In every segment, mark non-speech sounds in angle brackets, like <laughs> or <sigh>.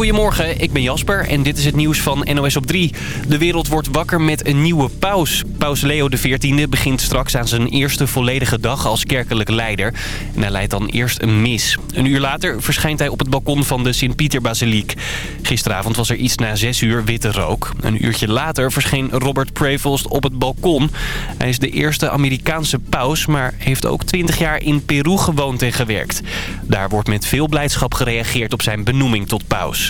Goedemorgen, ik ben Jasper en dit is het nieuws van NOS op 3. De wereld wordt wakker met een nieuwe paus. Paus Leo XIV begint straks aan zijn eerste volledige dag als kerkelijk leider. En hij leidt dan eerst een mis. Een uur later verschijnt hij op het balkon van de Sint-Pieter-basiliek. Gisteravond was er iets na 6 uur witte rook. Een uurtje later verscheen Robert Prevost op het balkon. Hij is de eerste Amerikaanse paus, maar heeft ook 20 jaar in Peru gewoond en gewerkt. Daar wordt met veel blijdschap gereageerd op zijn benoeming tot paus.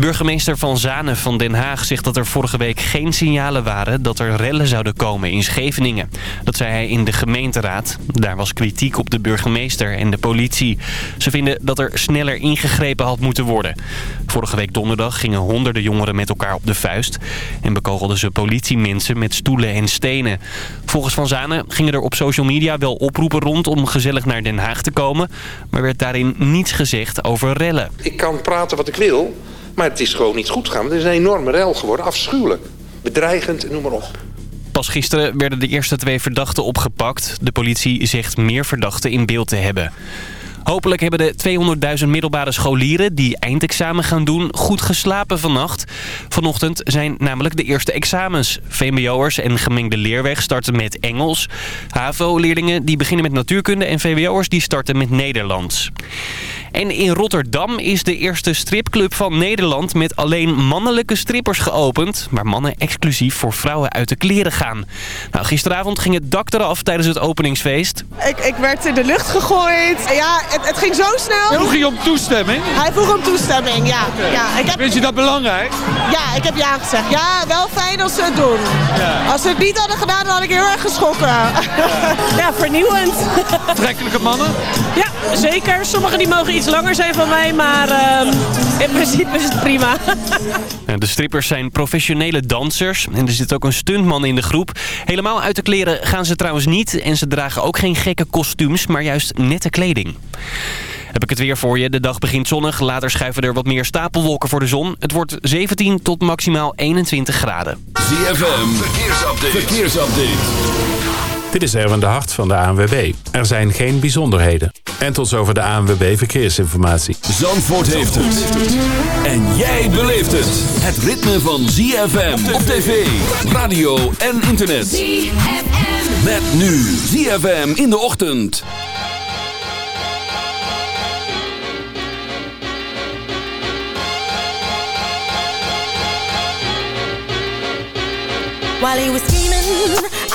Burgemeester Van Zanen van Den Haag zegt dat er vorige week geen signalen waren dat er rellen zouden komen in Scheveningen. Dat zei hij in de gemeenteraad. Daar was kritiek op de burgemeester en de politie. Ze vinden dat er sneller ingegrepen had moeten worden. Vorige week donderdag gingen honderden jongeren met elkaar op de vuist en bekogelden ze politiemensen met stoelen en stenen. Volgens Van Zanen gingen er op social media wel oproepen rond om gezellig naar Den Haag te komen, maar werd daarin niets gezegd over rellen. Ik kan praten wat ik wil, maar het is gewoon niet goed gegaan. Het is een enorme rel geworden, afschuwelijk. Bedreigend, noem maar op. Pas gisteren werden de eerste twee verdachten opgepakt. De politie zegt meer verdachten in beeld te hebben. Hopelijk hebben de 200.000 middelbare scholieren die eindexamen gaan doen goed geslapen vannacht. Vanochtend zijn namelijk de eerste examens. VMBO'ers en gemengde leerweg starten met Engels. HAVO-leerlingen die beginnen met natuurkunde en VWO'ers die starten met Nederlands. En in Rotterdam is de eerste stripclub van Nederland met alleen mannelijke strippers geopend. Waar mannen exclusief voor vrouwen uit de kleren gaan. Nou, gisteravond ging het dak eraf tijdens het openingsfeest. Ik, ik werd in de lucht gegooid. Ja, het, het ging zo snel. Vroeg je om toestemming? Hij vroeg om toestemming, ja. ja ik heb, Vind je dat belangrijk? ja, ik heb ja gezegd. Ja, wel fijn als ze het doen. Ja. Als ze het niet hadden gedaan, dan had ik heel erg geschrokken. Ja, <laughs> vernieuwend. Aantrekkelijke mannen? Ja, zeker. Sommigen die mogen iets langer zijn van mij, maar ehm, in principe is het prima. De strippers zijn professionele dansers. En er zit ook een stuntman in de groep. Helemaal uit de kleren gaan ze trouwens niet. En ze dragen ook geen gekke kostuums, maar juist nette kleding. Heb ik het weer voor je. De dag begint zonnig. Later schuiven er wat meer stapelwolken voor de zon. Het wordt 17 tot maximaal 21 graden. ZFM, verkeersupdate. verkeersupdate. Dit is Erwin de Hart van de ANWB. Er zijn geen bijzonderheden. En tot zover de ANWB Verkeersinformatie. Zandvoort heeft het. En jij beleeft het. Het ritme van ZFM op tv, radio en internet. ZFM. Met nu ZFM in de ochtend. While he was scheming,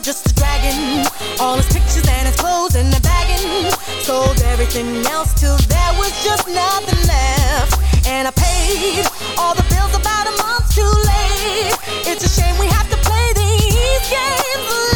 just a dragon. All his pictures and his clothes and the bagging. Sold everything else till there was just nothing left. And I paid all the bills about a month too late. It's a shame we have to play these games.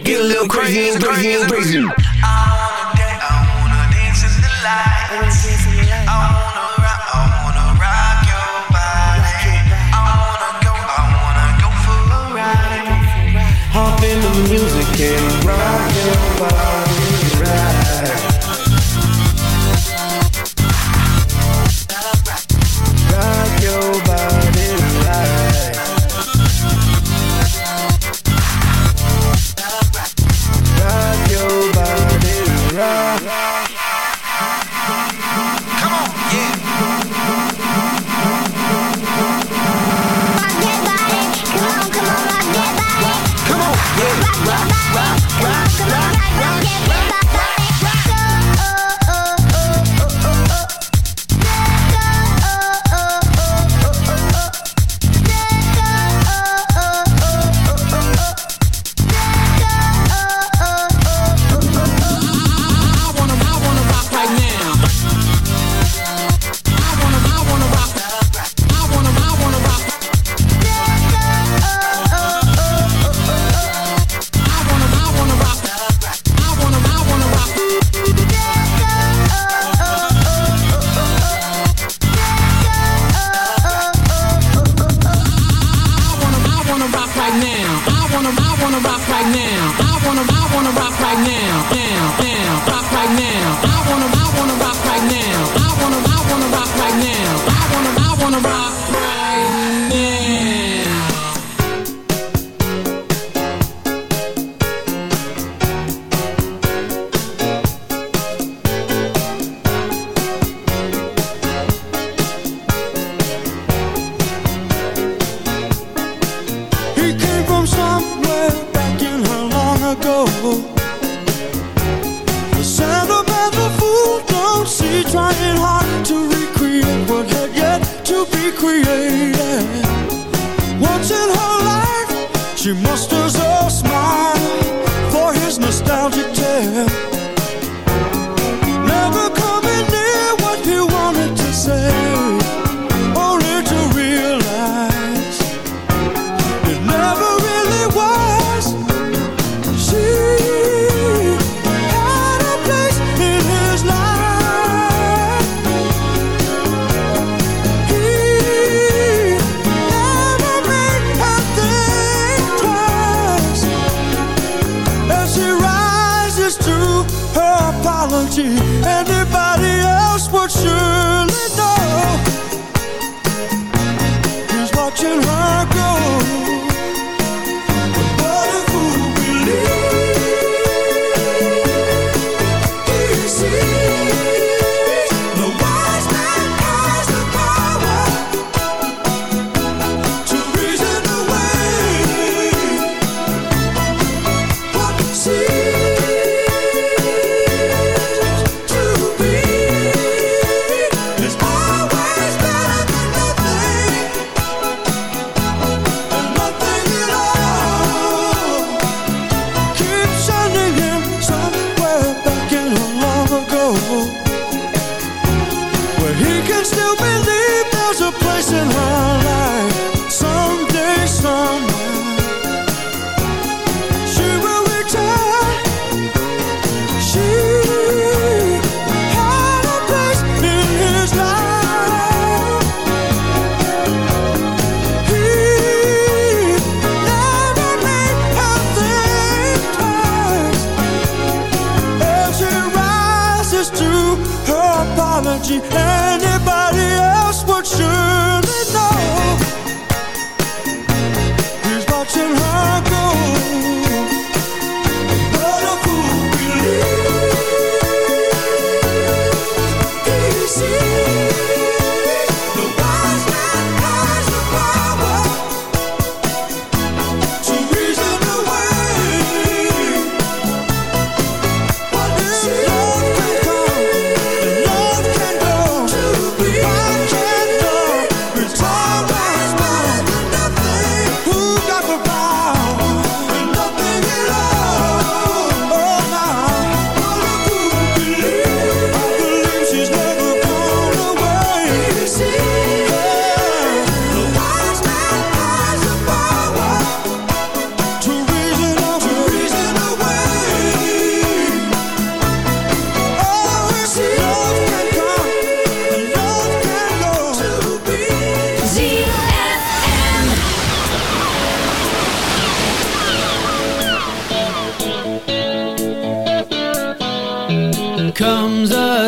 get a little crazy, crazy, crazy. I wanna dance, I wanna dance in the lights.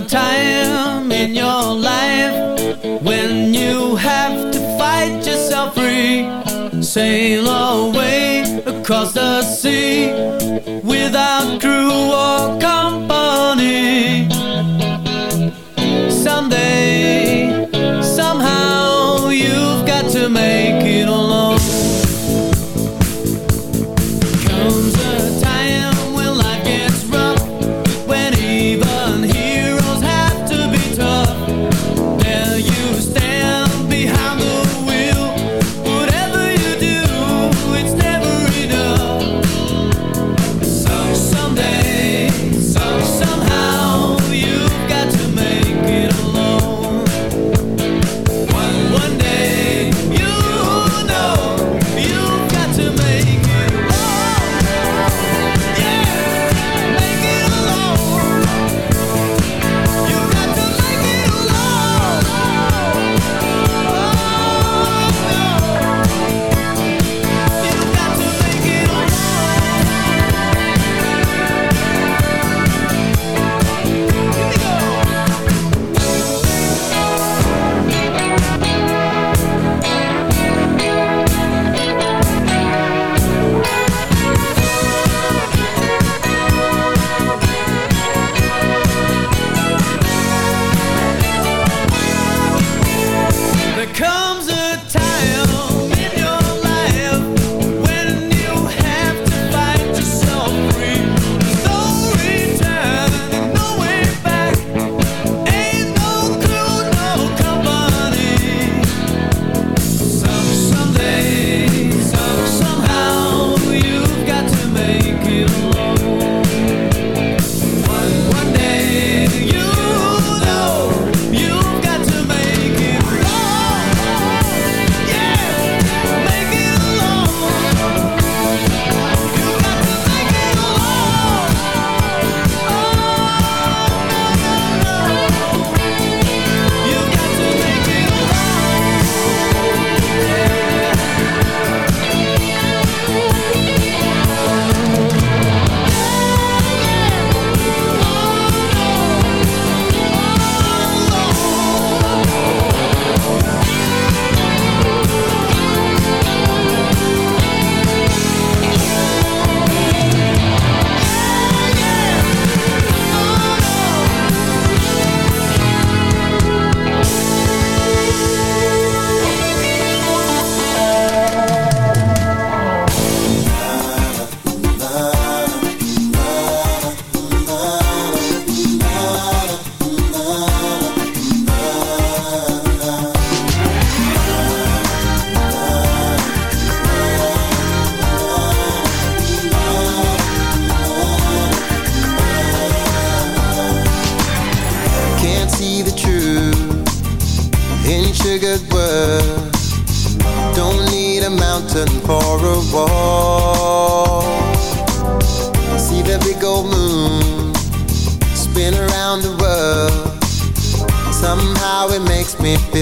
a time in your life when you have to fight yourself free. Sail away across the sea without crew or company. Someday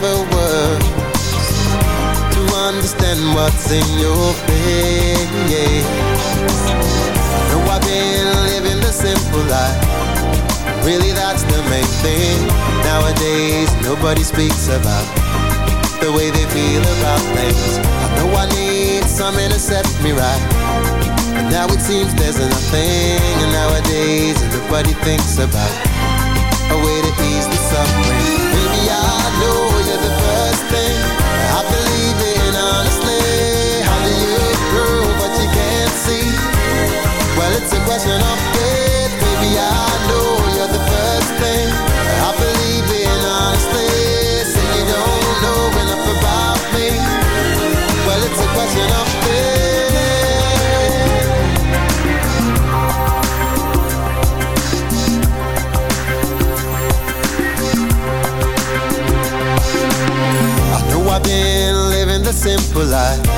No clever words to understand what's in your face. No, I've been living the simple life. Really, that's the main thing. Nowadays, nobody speaks about the way they feel about things. I know I need something to set me right. But now it seems there's nothing, and nowadays everybody thinks about a way to ease the suffering. Baby, I know question of faith, baby. I know you're the first thing I believe in honestly. Say you don't know enough about me. Well, it's a question of faith. I know I've been living the simple life.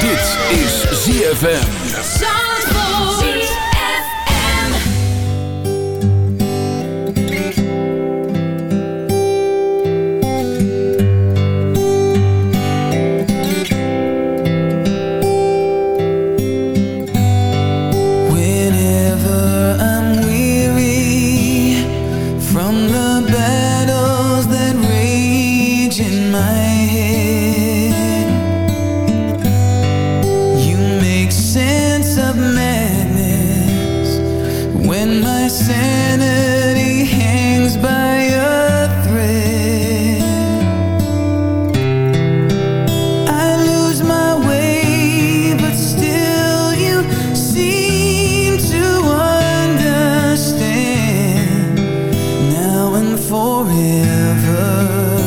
Dit is ZFM. And forever.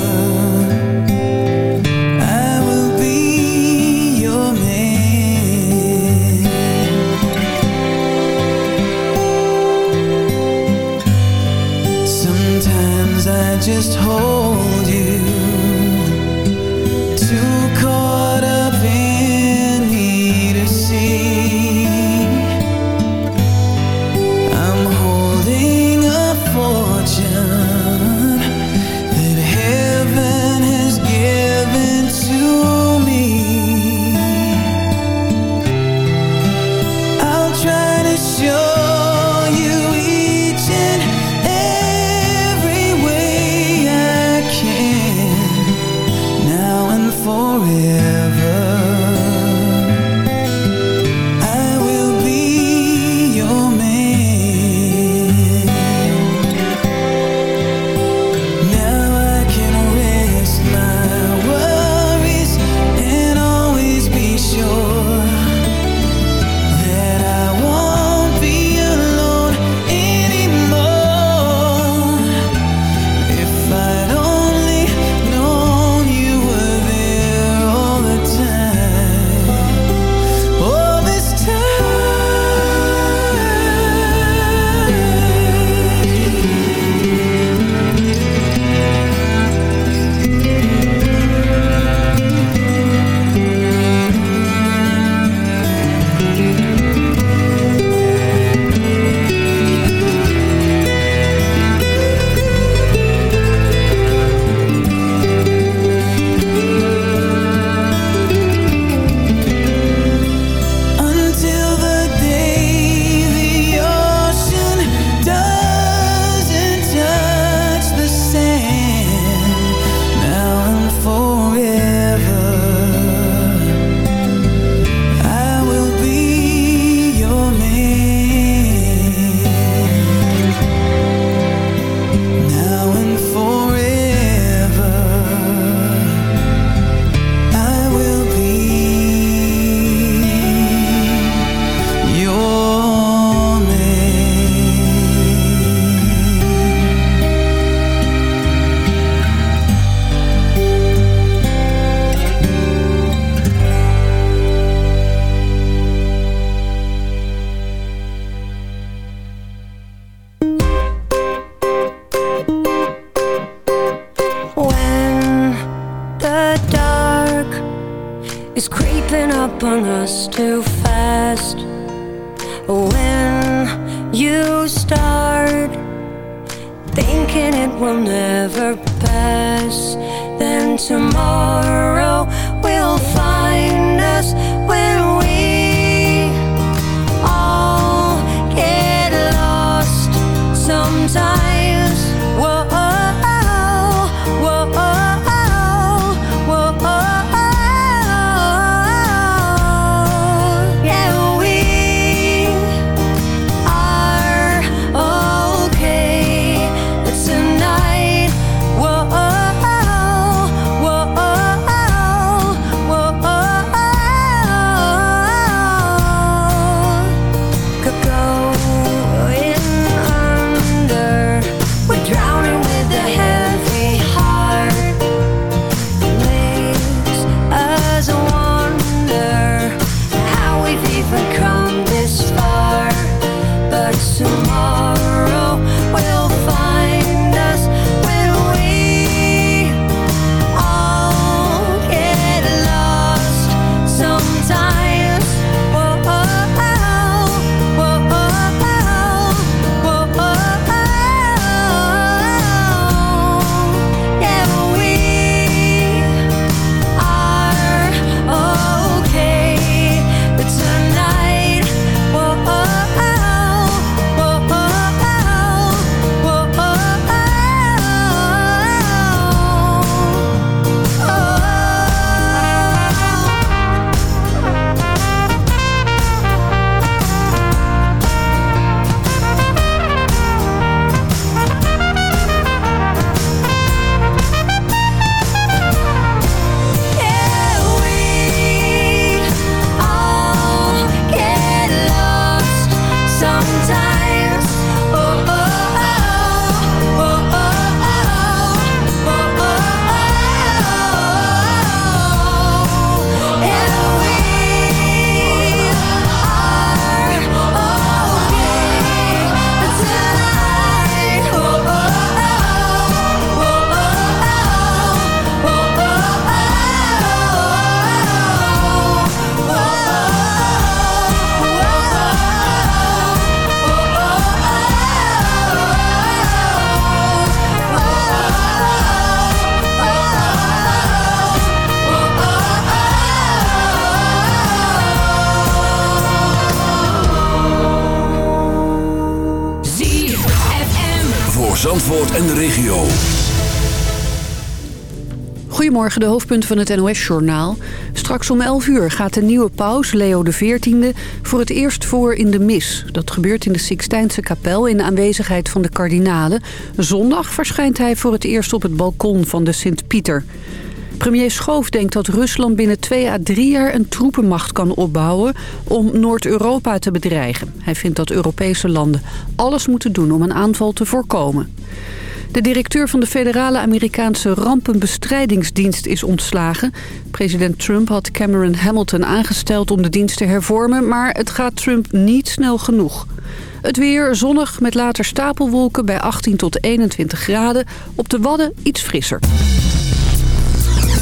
Zandvoort en de regio. Goedemorgen, de hoofdpunten van het NOS-journaal. Straks om 11 uur gaat de nieuwe paus, Leo XIV, voor het eerst voor in de mis. Dat gebeurt in de Sixtijnse kapel in aanwezigheid van de kardinalen. Zondag verschijnt hij voor het eerst op het balkon van de Sint-Pieter. Premier Schoof denkt dat Rusland binnen twee à drie jaar een troepenmacht kan opbouwen om Noord-Europa te bedreigen. Hij vindt dat Europese landen alles moeten doen om een aanval te voorkomen. De directeur van de federale Amerikaanse rampenbestrijdingsdienst is ontslagen. President Trump had Cameron Hamilton aangesteld om de dienst te hervormen... maar het gaat Trump niet snel genoeg. Het weer zonnig met later stapelwolken bij 18 tot 21 graden. Op de Wadden iets frisser.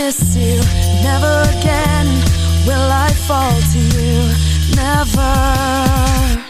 miss you. Never again will I fall to you. Never.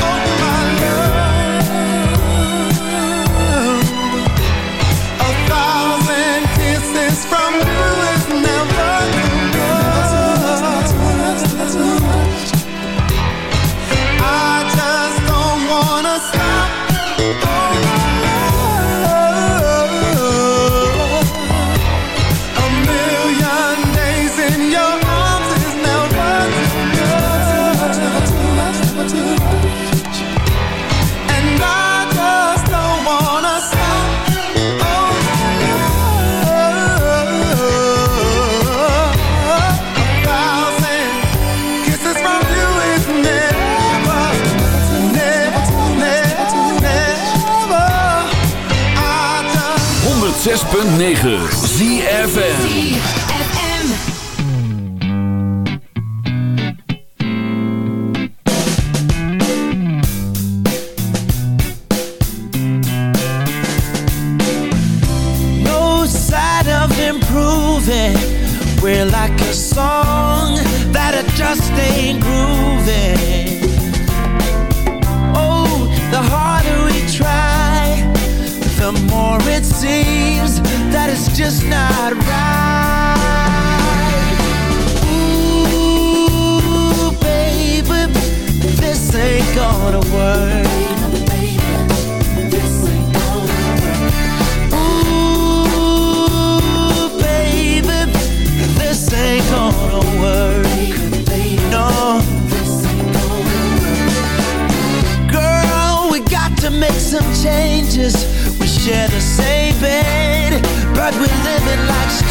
My love. A thousand kisses from you is never too much. I just don't wanna stop. 106.9 ZFM. no sign of improving. We're like a song that it just ain't grooving. just not right. Ooh, baby, this ain't gonna work. Ooh, baby, this ain't gonna work. No. Girl, we got to make some changes. We share the same bed but we